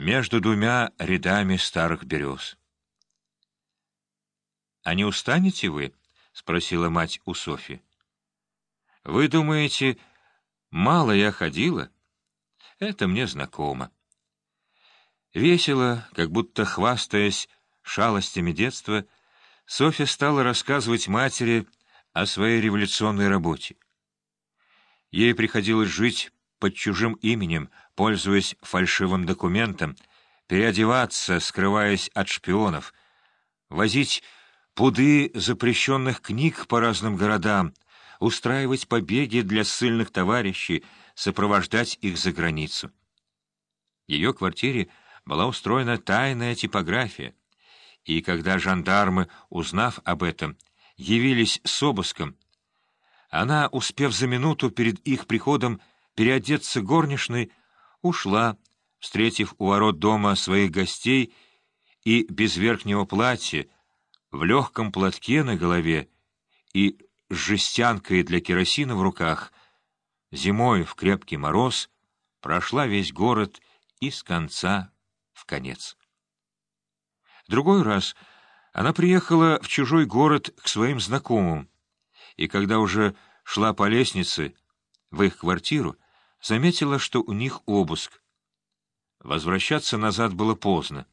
между двумя рядами старых берез. — А не устанете вы? — спросила мать у Софи. — Вы думаете, мало я ходила? Это мне знакомо. Весело, как будто хвастаясь шалостями детства, Софья стала рассказывать матери о своей революционной работе. Ей приходилось жить под чужим именем, пользуясь фальшивым документом, переодеваться, скрываясь от шпионов, возить пуды запрещенных книг по разным городам, устраивать побеги для ссыльных товарищей, сопровождать их за границу. В ее квартире была устроена тайная типография, и когда жандармы, узнав об этом, явились с обыском, она, успев за минуту перед их приходом переодеться горничной, ушла, встретив у ворот дома своих гостей и без верхнего платья, в легком платке на голове и с жестянкой для керосина в руках, зимой в крепкий мороз прошла весь город из конца в конец. Другой раз она приехала в чужой город к своим знакомым, и когда уже шла по лестнице в их квартиру, заметила, что у них обыск. Возвращаться назад было поздно.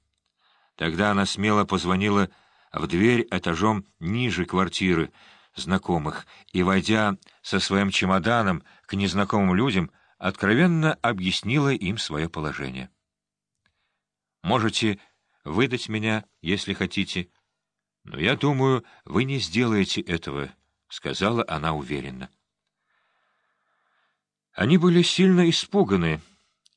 Тогда она смело позвонила в дверь этажом ниже квартиры знакомых и, войдя со своим чемоданом к незнакомым людям, откровенно объяснила им свое положение. «Можете выдать меня, если хотите, но я думаю, вы не сделаете этого», — сказала она уверенно. Они были сильно испуганы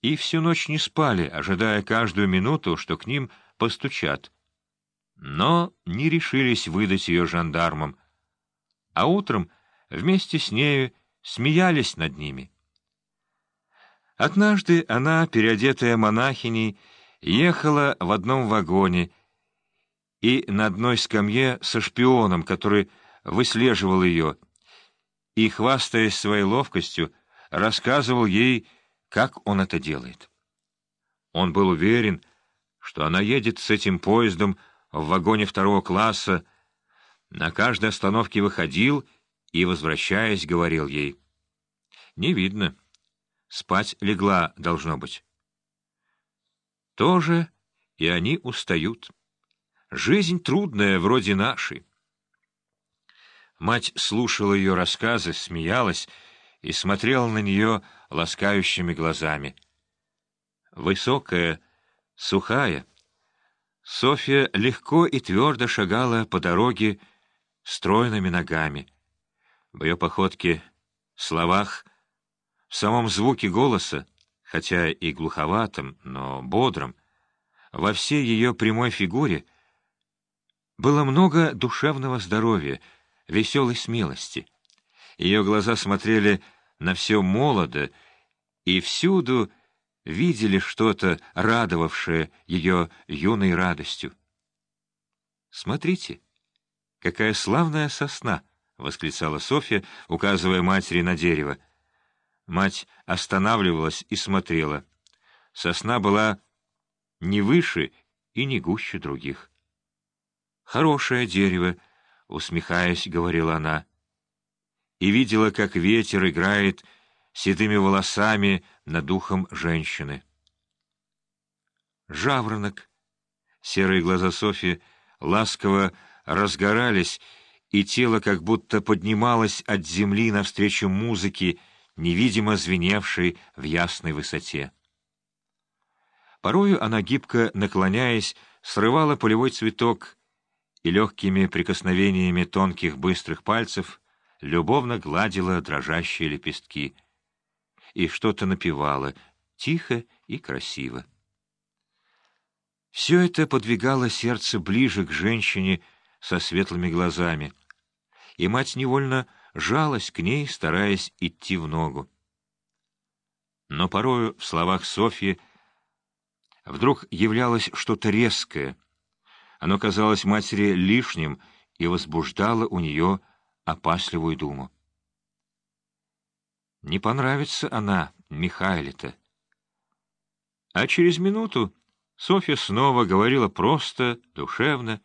и всю ночь не спали, ожидая каждую минуту, что к ним постучат. Но не решились выдать ее жандармам, а утром вместе с нею смеялись над ними. Однажды она, переодетая монахиней, ехала в одном вагоне и на одной скамье со шпионом, который выслеживал ее, и, хвастаясь своей ловкостью, рассказывал ей, как он это делает. Он был уверен, что она едет с этим поездом в вагоне второго класса, на каждой остановке выходил и, возвращаясь, говорил ей. «Не видно. Спать легла, должно быть». Тоже и они устают. Жизнь трудная, вроде нашей. Мать слушала ее рассказы, смеялась и смотрела на нее ласкающими глазами. Высокая, сухая, Софья легко и твердо шагала по дороге стройными ногами. В ее походке, словах, в самом звуке голоса, хотя и глуховатом, но бодром, во всей ее прямой фигуре было много душевного здоровья, веселой смелости. Ее глаза смотрели на все молодо и всюду видели что-то, радовавшее ее юной радостью. «Смотрите, какая славная сосна!» — восклицала Софья, указывая матери на дерево. Мать останавливалась и смотрела. Сосна была не выше и не гуще других. «Хорошее дерево», — усмехаясь, говорила она и видела, как ветер играет седыми волосами над духом женщины. Жаворонок. Серые глаза Софьи ласково разгорались, и тело как будто поднималось от земли навстречу музыке, невидимо звеневшей в ясной высоте. Порою она, гибко наклоняясь, срывала полевой цветок и легкими прикосновениями тонких быстрых пальцев любовно гладила дрожащие лепестки и что-то напевала, тихо и красиво. Все это подвигало сердце ближе к женщине со светлыми глазами, и мать невольно жалась к ней, стараясь идти в ногу. Но порою в словах Софьи вдруг являлось что-то резкое. Оно казалось матери лишним и возбуждало у нее опасливую думу. Не понравится она Михайле-то. А через минуту Софья снова говорила просто, душевно,